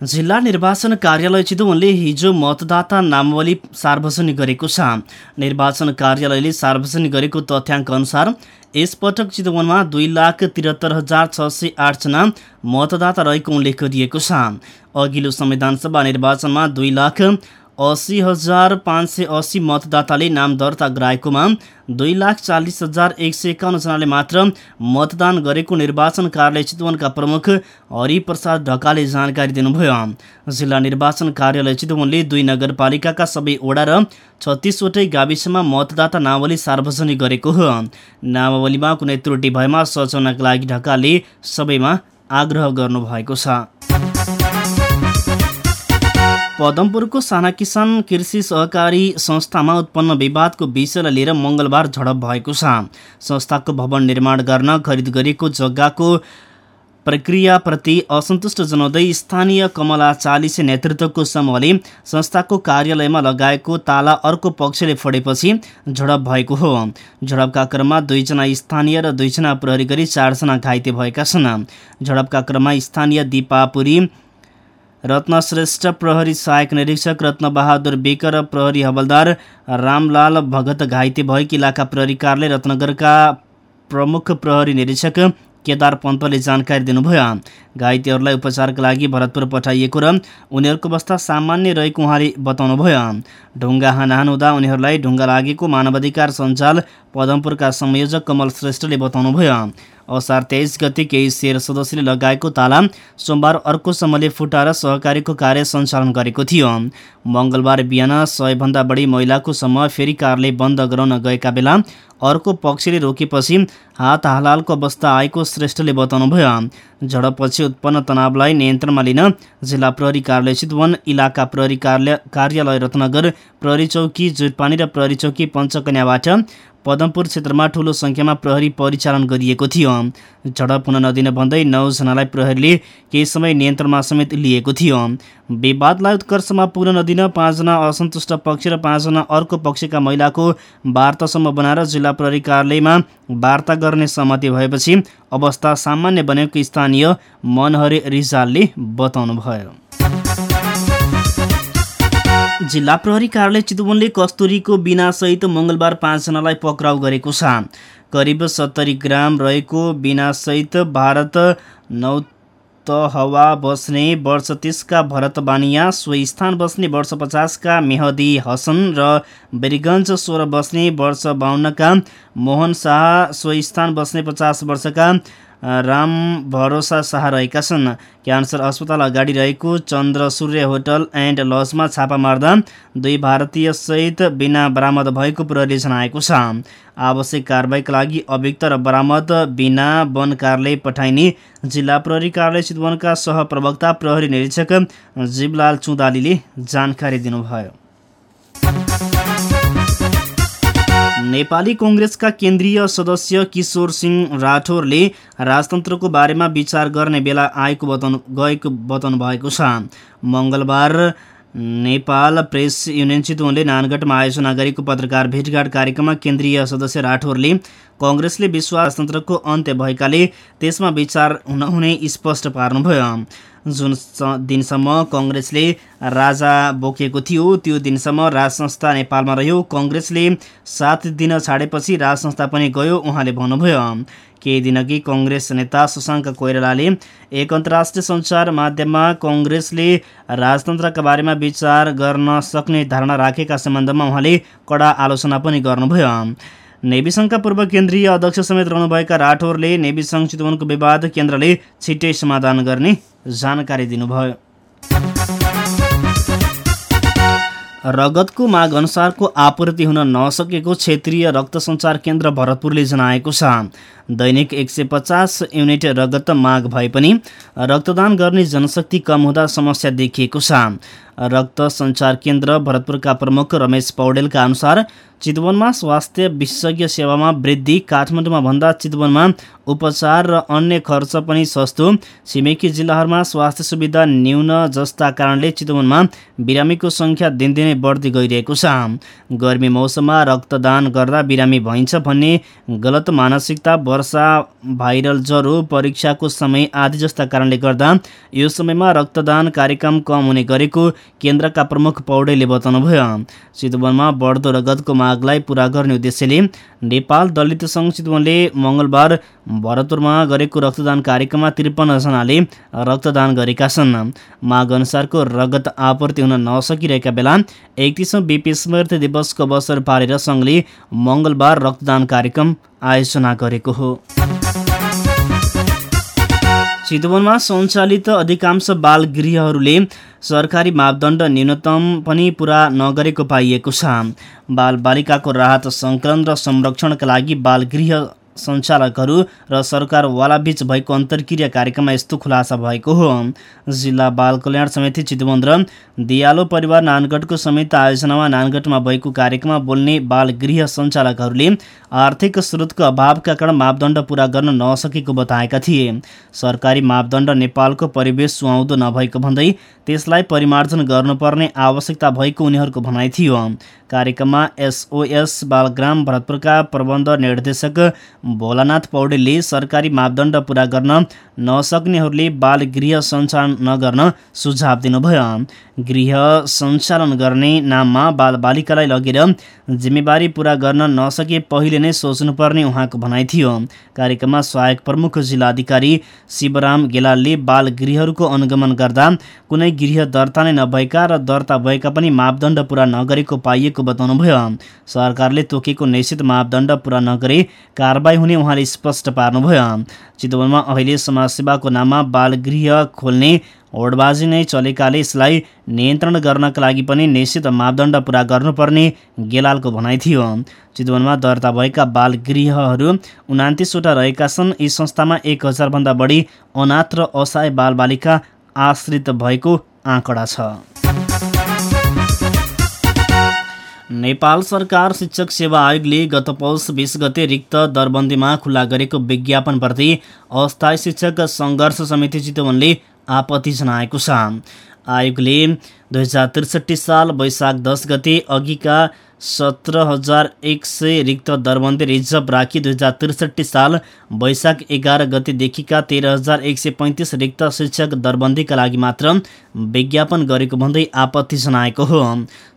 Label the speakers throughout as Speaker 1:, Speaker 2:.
Speaker 1: जिल्ला निर्वाचन कार्यालय चितवनले हिजो मतदाता नामावली सार्वजनिक गरेको छ। निर्वाचन कार्यालयले सार्वजनिक गरेको तथ्याङ्क अनुसार यसपटक चितवनमा दुई लाख त्रिहत्तर हजार छ सय आठजना मतदाता रहेको उल्लेख गरिएको छ। अघिल्लो संविधानसभा निर्वाचनमा दुई लाख असी हजार पाँच सय असी मतदाताले नाम दर्ता गराएकोमा दुई लाख चालिस हजार एक सय एकाउन्नजनाले मात्र मतदान गरेको निर्वाचन कार्यालय चितवनका प्रमुख हरिप्रसाद ढकालले जानकारी दिनुभयो। जिल्ला निर्वाचन कार्यालय चितवनले दुई नगरपालिकाका सबै वडा र छत्तिसवटै गाविसमा मतदाता नावली सार्वजनिक गरेको हो। नामावलीमा कुनै त्रुटि भएमा सचाउनका लागि ढकालले सबैमा आग्रह गर्नुभएको छ। पदमपुरको साना किसान कृषि सहकारी संस्थामा उत्पन्न विवादको विषयलाई लिएर मङ्गलबार झडप भएको छ। संस्थाको भवन निर्माण गर्न खरिद गरेको जग्गाको प्रक्रियाप्रति असन्तुष्ट जनाउँदै स्थानीय कमला चालिसे नेतृत्वको समूहले संस्थाको कार्यालयमा लगाएको ताला अर्को पक्षले फोडेपछि झडप भएको हो। झडपका क्रममा दुईजना स्थानीय र दुईजना प्रहरी गरी चारजना घाइते भएका छन्। झडपका क्रममा स्थानीय दिपापुरी रत्नश्रेष्ठ प्रहरी सहायक निरीक्षक रत्नबहादुर बेक र प्रहरी हवलदार रामलाल भगत घाइते भएकी इलाका प्रहरी कार्यालय रत्नगरका प्रमुख प्रहरी निरीक्षक केदार पन्तले जानकारी दिनुभयो। घाइतेहरूलाई उपचारका लागि भरतपुर पठाइएको र उनीहरूको अवस्था सामान्य रहेको उहाँले बताउनुभयो। ढुङ्गा हानाहान हुँदा उनीहरूलाई ढुङ्गा लागेको मानवाधिकार सञ्जाल पदमपुरका संयोजक कमल श्रेष्ठले बताउनुभयो असार तेइस गति केही शेर सदस्यले लगाएको ताला सोमबार अर्को समूहले फुटाएर सहकारीको कार्य सञ्चालन गरेको थियो। मङ्गलबार बिहान सयभन्दा बढी महिलाको समूह फेरि कारले बन्द गराउन गएका बेला अर्को पक्षले रोकेपछि हात हालालको अवस्था आएको श्रेष्ठले बताउनुभयो। झडपपछि उत्पन्न तनावलाई नियन्त्रणमा लिन जिल्ला प्रहरी कार्यालय चितवन इलाका प्रहरी कार्यालय कार्यालय रत्नगर प्रहरी चौकी जुटपानी र प्रहरी चौकी पञ्चकन्याबाट पदमपुर क्षेत्रमा ठूलो सङ्ख्यामा प्रहरी परिचालन गरिएको थियो। झडप हुन नदिन भन्दै नौजनालाई प्रहरीले केही समय नियन्त्रणमा समेत लिएको थियो। विवादलाई उत्कर्षमा पुग्न नदिन पाँचजना असन्तुष्ट पक्ष र पाँचजना अर्को पक्षका महिलाको वार्तासम्म बनाएर जिल्ला प्रहरी कार्यालयमा वार्ता गर्ने सहमति भएपछि अवस्था सामान्य बनेको स्थानीय मनहरे रिजालले बताउनुभयो। जिल्ला प्रहरी कार्यालय चितवनले कस्तुरीको बिनासहित मङ्गलबार पाँचजनालाई पक्राउ गरेको छ। करिब सत्तरी ग्राम रहेको बिनासहित भारत नौ हवा बस्ने वर्ष तिसका भरत बानिया सोही स्थान बस्ने वर्ष पचासका मेहदी हसन र बेरीगञ्ज सोह्र बस्ने वर्ष बाहन्नका मोहन शाह सोही स्थान बस्ने पचास वर्षका राम भरोसा शाह रहेका छन्। क्यान्सर अस्पताल अगाडि रहेको चन्द्र सूर्य होटल एन्ड लजमा छापा मार्दा दुई भारतीय सहित बिना बरामद भएको प्रहरीले जनाएको छ। आवश्यक कारवाहीका लागि अभियुक्त र बरामद बिना वन कार्यालय पठाइने जिल्ला प्रहरी कार्यालय चितवनका सहप्रवक्ता प्रहरी निरीक्षक जीवलाल चुदालीले जानकारी दिनुभयो। नेपाली कङ्ग्रेसका केन्द्रीय सदस्य किशोर सिंह राठौरले राजतन्त्रको बारेमा विचार गर्ने बेला आएको बताउनु गएको बताउनु भएको छ। मङ्गलबार नेपाल प्रेस युनियन चितवनले नानगढमा आयोजना गरेको पत्रकार भेटघाट कार्यक्रममा केन्द्रीय सदस्य राठौरले कङ्ग्रेसले विश्वास राजतन्त्रको अन्त्य भएकाले त्यसमा विचार नहुने स्पष्ट पार्नुभयो। जुन दिनसम्म कङ्ग्रेसले राजा बोकेको थियो त्यो दिनसम्म राज संस्था नेपालमा रह्यो। कङ्ग्रेसले सात दिन छाडेपछि राज संस्था पनि गयो उहाँले भन्नुभयो। केही दिनअघि कङ्ग्रेस नेता शशाङ्क कोइरालाले एक अन्तर्राष्ट्रिय सञ्चार माध्यममा कङ्ग्रेसले राजतन्त्रका बारेमा विचार गर्न सक्ने धारणा राखेका सम्बन्धमा उहाँले कडा आलोचना पनि गर्नुभयो। नेवी सङ्घका पूर्व केन्द्रीय अध्यक्ष समेत रहनुभएका राठौरले नेवी सङ्घ चितवनको विवाद केन्द्रले छिट्टै समाधान गर्ने जानकारी दिनुभयो। रगतको माग अनुसारको आपूर्ति हुन नसकेको क्षेत्रीय रक्त सञ्चार केन्द्र भरतपुरले जनाएको छ। दैनिक एक सय पचास युनिट रगत माग भए पनि रक्तदान गर्ने जनशक्ति कम हुँदा समस्या देखिएको छ। रक्त सञ्चार केन्द्र भरतपुरका प्रमुख रमेश पौडेलका अनुसार चितवनमा स्वास्थ्य विशेषज्ञ सेवामा वृद्धि काठमाडौँमा भन्दा चितवनमा उपचार र अन्य खर्च पनि सस्तो। छिमेकी जिल्लाहरूमा स्वास्थ्य सुविधा न्यून जस्ता कारणले चितवनमा बिरामीको सङ्ख्या दिनदिनै बढ्दै गइरहेको छ। गर्मी मौसममा रक्तदान गर्दा बिरामी भइन्छ भन्ने गलत मानसिकता वर्षा भाइरल ज्वरो परीक्षाको समय आदि जस्ता कारणले गर्दा यो समयमा रक्तदान कार्यक्रम कम हुने गरेको केन्द्रका प्रमुख पौडेलले बताउनुभयो। चितवनमा बढ्दो रगतको मागलाई पूरा गर्ने उद्देश्यले नेपाल दलित सङ्घ चितवनले मङ्गलबार भरतपुरमा गरेको रक्तदान कार्यक्रममा त्रिपन्नजनाले रक्तदान गरेका छन्। माग अनुसारको रगत आपूर्ति हुन नसकिरहेका बेला एकतिसौँ बिपी स्मृति दिवसको अवसर पारेर सङ्घले मङ्गलबार रक्तदान कार्यक्रम आयोजना गरेको हो। चितवनमा सञ्चालित अधिकांश बाल गृहहरूले सरकारी मापदण्ड न्यूनतम पनि पुरा नगरेको पाइएको छ। बालबालिकाको राहत सङ्कलन र संरक्षणका लागि बालगृह सञ्चालकहरू र सरकारवाला बीच भएको अन्तर्क्रिया कार्यक्रममा यस्तो खुलासा भएको हो। जिल्ला बाल कल्याण समिति चितवन र दियालो परिवार नानगढको संयुक्त आयोजनामा नानगढमा भएको कार्यक्रममा बोल्ने बाल गृह सञ्चालकहरूले आर्थिक स्रोतको अभावका कारण मापदण्ड पुरा गर्न नसकेको बताएका थिए। सरकारी मापदण्ड नेपालको परिवेश सुहाउँदो नभएको भन्दै त्यसलाई परिमार्जन गर्नुपर्ने आवश्यकता भएको उनीहरूको भनाइ थियो। कार्यक्रममा एसओएस बालग्राम भरतपुरका प्रबन्ध निर्देशक भोलानाथ पौडेलले सरकारी मापदण्ड पुरा गर्न नसक्नेहरूले बाल गृह सञ्चालन नगर्न सुझाव दिनुभयो। गृह सञ्चालन गर्ने नाममा बालबालिकालाई लगेर जिम्मेवारी पुरा गर्न नसके पहिले नै सोच्नुपर्ने उहाँको भनाइ थियो। कार्यक्रममा सहायक प्रमुख जिल्लाधिकारी शिवराम गेलालले बाल गृहहरूको अनुगमन गर्दा कुनै गृह दर्ता नै नभएका र दर्ता भएका पनि मापदण्ड पुरा नगरेको पाइएको बताउनुभयो। सरकारले तोकेको निश्चित मापदण्ड पुरा नगरे कारवाही हुने उहाँले स्पष्ट पार्नुभयो। चितवनमा अहिले समाजसेवाको नाममा बाल गृह खोल्ने होडबाजी नै चलेकाले यसलाई नियन्त्रण गर्नका लागि पनि निश्चित मापदण्ड पुरा गर्नुपर्ने गेलालको भनाइ थियो। चितवनमा दर्ता भएका बाल गृहहरू उनातिसवटा रहेका छन्। यी संस्थामा एक हजारभन्दा बढी अनाथ र असहाय बालबालिका आश्रित भएको आँकडा छ। नेपाल सरकार शिक्षक सेवा आयोगले गत पौष बिस गते रिक्त दरबन्दीमा खुल्ला गरेको विज्ञापनप्रति अस्थायी शिक्षक सङ्घर्ष समिति चितवनले आपत्ति जनाएको छ। आयोगले दुई हजार त्रिसठी साल वैशाख दस गते अघिका सत्र हजार एक सय रिक्त दरबन्दी रिजर्भ राखी दुई हजार त्रिसठी साल वैशाख एघार गतेदेखिका तेह्र हजार एक सय पैँतिस रिक्त शिक्षक दरबन्दीका लागि मात्र विज्ञापन गरेको भन्दै आपत्ति जनाएको हो।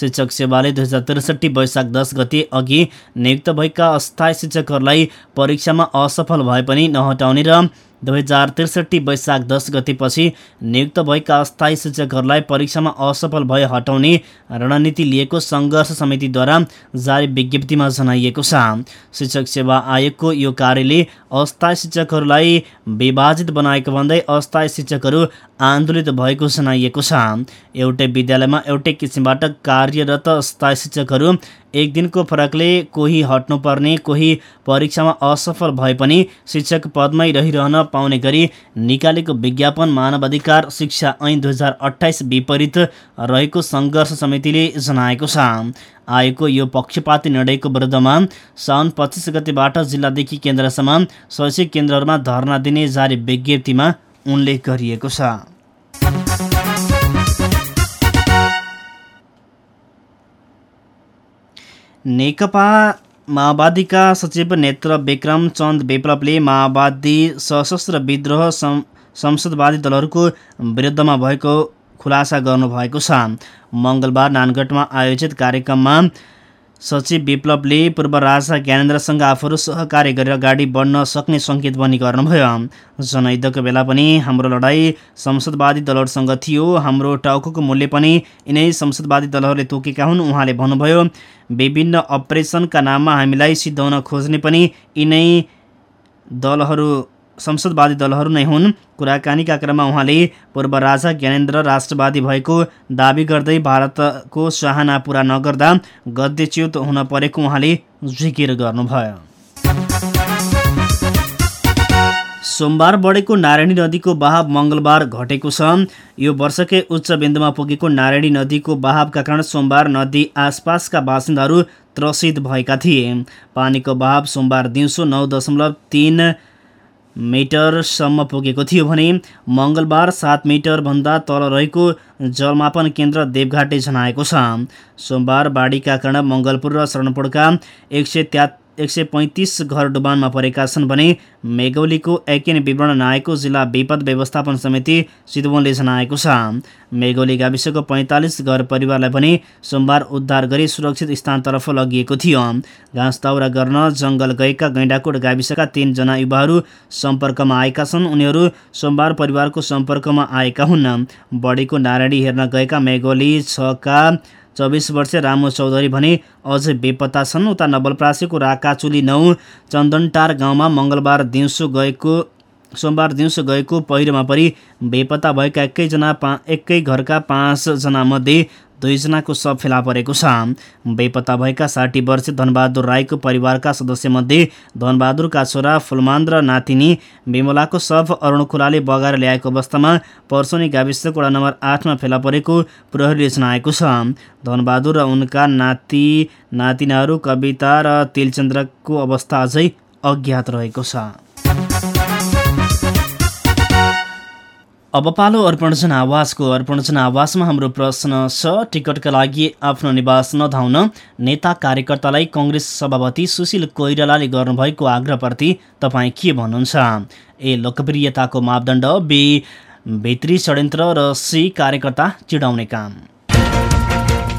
Speaker 1: शिक्षक सेवाले दुई हजार त्रिसठी वैशाख दस गते अघि नियुक्त भएका अस्थायी शिक्षकहरूलाई परीक्षामा असफल भए पनि नहटाउने र दुई हजार त्रिसठी वैशाख दस गतेपछि नियुक्त भएका अस्थायी शिक्षकहरूलाई परीक्षामा असफल भए हटाउने रणनीति लिएको सङ्घर्ष समितिद्वारा जारी विज्ञप्तिमा जनाइएको छ। शिक्षक सेवा आयोगको यो कार्यले अस्थायी शिक्षकहरूलाई विभाजित बनाएको भन्दै अस्थायी शिक्षकहरू आन्दोलित भएको जनाइएको छ। एउटै विद्यालयमा एउटै किसिमबाट कार्यरत अस्थायी शिक्षकहरू एक दिनको फरकले कोही हट्नुपर्ने कोही परीक्षामा असफल भए पनि शिक्षक पदमै रहिरहन पाउने गरी निकालेको विज्ञापन मानवाधिकार शिक्षा ऐन दुई हजार अठाइस विपरीत रहेको सङ्घर्ष समितिले जनाएको छ। आएको यो पक्षपाती निर्णयको विरुद्धमा साउन पच्चिस गतिबाट जिल्लादेखि केन्द्रसम्म शैक्षिक केन्द्रहरूमा धरना दिने जारी विज्ञप्तिमा उल्लेख गरिएको छ। नेकपा माओवादीका सचिव नेत्र विक्रम चन्द विप्लवले माओवादी सशस्त्र विद्रोह संसदवादी दलहरूको विरुद्धमा भएको खुलासा गर्नुभएको छ। मङ्गलबार नानगढमा आयोजित कार्यक्रममा सचिव विप्लवले पूर्व राजा ज्ञानेन्द्रसँग आफूहरू सहकार्य गरेर अगाडि बढ्न सक्ने सङ्केत पनि गर्नुभयो। जनयुद्धको बेला पनि हाम्रो लडाइँ संसदवादी दलहरूसँग थियो। हाम्रो टाउको मूल्य पनि यिनै संसदवादी दलहरूले तोकेका हुन् उहाँले भन्नुभयो विभिन्न अपरेसनका नाममा हामीलाई सिद्धाउन खोज्ने पनि यिनै दलहरू संसदवादी दलहरू नै हुन्। कुराकानीका क्रममा उहाँले पूर्व राजा ज्ञानेन्द्र राष्ट्रवादी भएको दावी गर्दै भारतको चाहना पुरा नगर्दा गद्यच्युत हुन परेको उहाँले जिकिर गर्नुभयो। सोमबार बढेको नारायणी नदीको बहाव मङ्गलबार घटेको छ। यो वर्षकै उच्च बिन्दुमा पुगेको नारायणी नदीको बहावका कारण सोमबार नदी आसपासका बासिन्दाहरू त्रसित भएका थिए। पानीको बहाव सोमबार दिउँसो नौ दशमलव तिन मिटरसम्म पुगेको थियो भने मङ्गलबार सात मिटरभन्दा तल रहेको जलमापन केन्द्र देवघाटले जनाएको छ। सोमबार बाढीका कारण मङ्गलपुर र शरणपुरका एक सय एक सय पैँतिस घर डुबानमा परेका छन् भने मेघौलीको एकेन विवरण नआएको जिल्ला विपद व्यवस्थापन समिति चितवनले जनाएको छ। मेघौली गाविसको पैँतालिस घर परिवारलाई पनि सोमबार उद्धार गरी सुरक्षित स्थानतर्फ लगिएको थियो। घाँस दाउरा गर्न जङ्गल गएका गैँडाकोट गाविसका तिनजना युवाहरू सम्पर्कमा आएका छन्। उनीहरू सोमबार परिवारको सम्पर्कमा आएका हुन्। बढीको नारायणी हेर्न गएका मेघोली छका चौबिस वर्षीय रामु चौधरी भने अझै बेपत्ता छन् उता नवलप्रासीको राकाचुली नौ। चन्दनटार गाउँमा मङ्गलबार दिउँसो गएको सोमबार दिउँसो गएको पहिरोमा परि बेपत्ता भएका एकैजना पा एकै घरका पाँचजना मध्ये दुईजनाको शव फेला परेको छ। बेपत्ता भएका साठी वर्ष धनबहादुर राईको परिवारका सदस्यमध्ये धनबहादुरका छोरा फुलमान र नातिनी विमलाको शव अरुण खोलाले बगाएर ल्याएको अवस्थामा पर्सोनी गाविसको वडा नम्बर आठमा फेला परेको प्रहरीले जनाएको छ। धनबहादुर र उनका नाति नातिनाहरू कविता र तिलचन्द्रको अवस्था अझै अज्ञात रहेको छ। अब पालो अर्पण आवासको अर्पण आवासमा हाम्रो प्रश्न छ। टिकटका लागि आफ्नो निवास नधाउन नेता कार्यकर्तालाई कङ्ग्रेस सभापति सुशील कोइरालाले गर्नुभएको आग्रहप्रति तपाईँ के भन्नुहुन्छ? ए लोकप्रियताको मापदण्ड बी भित्री षड्यन्त्र र सी कार्यकर्ता चिडाउने काम।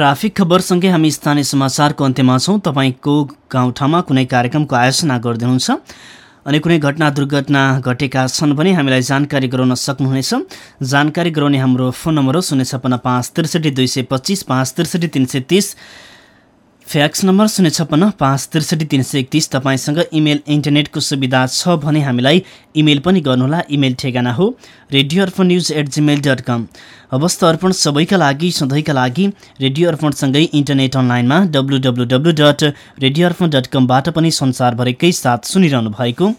Speaker 1: ट्राफिक खबरसँगै हामी स्थानीय समाचारको अन्त्यमा छौँ। तपाईँको गाउँठाउँमा कुनै कार्यक्रमको आयोजना गरिदिनुहुन्छ। अनि कुनै घटना दुर्घटना घटेका छन् भने हामीलाई जानकारी गराउन सक्नुहुनेछ। जानकारी गराउने हाम्रो फोन नम्बर हो शून्य छपन्न पाँच त्रिसठी दुई सय पच्चिस पाँच त्रिसठी तिन सय तिस। फ्याक्स नम्बर शून्य छप्पन्न पाँच त्रिसठी तिन सय एकतिस तपाईँसँग इमेल इन्टरनेटको सुविधा छ भने हामीलाई इमेल पनि गर्नुहोला। इमेल ठेगाना हो। Radio Arpan news at Gmail dot com अवस्था अर्पण सबैका लागि सधैँका लागि रेडियो अर्पणसँगै इन्टरनेट अनलाइनमा W W W dot radio Arpan dot कमबाट पनि संसारभरिकै साथ सुनिरहनु भएको।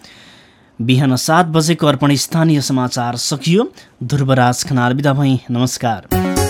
Speaker 1: बिहान सात बजेको अर्पण स्थानीय समाचार सकियो। ध्रुवराज खनाल बिदा भई। नमस्कार।